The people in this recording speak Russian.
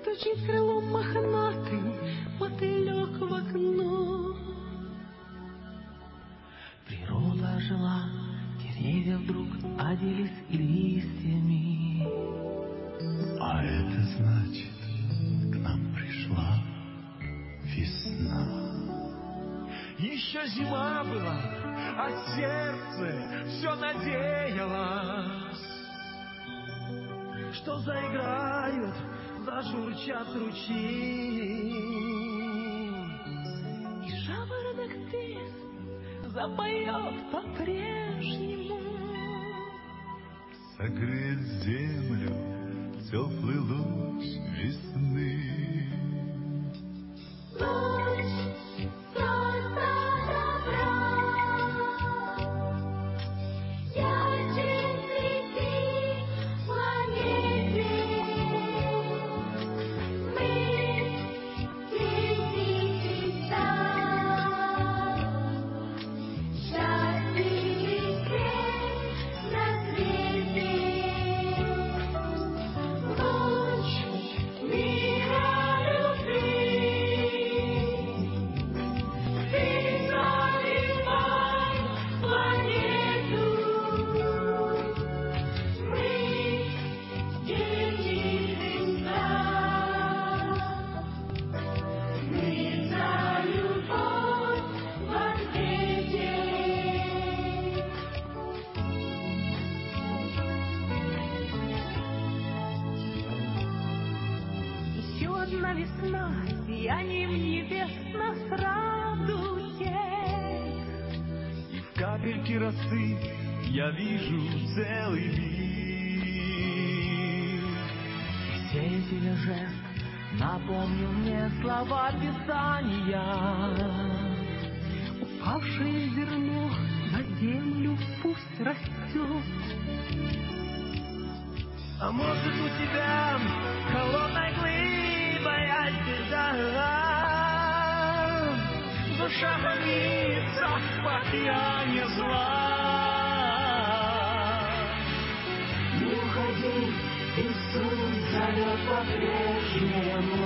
стучит крылом мохнатый мотылек в окно. Природа жила, деревья вдруг оделись листьями. А это значит, к нам пришла весна. Еще зима была, а сердце все надеялось, что заиграют, зажурчат ручьи. И жаворонок песнь запоет по-прежнему. Согреет землю теплый луч весны. Ночь Одна весна, сиянием небес нас радует. В капельке росы я вижу целый мир. Сеятеля жест напомнил мне слова Писания. Упавшее зерно на землю пусть растет. А может у тебя холодной глыбой альтеза Душа хранится в покаянии зла Не уходи, Иисус зовет по-прежнему.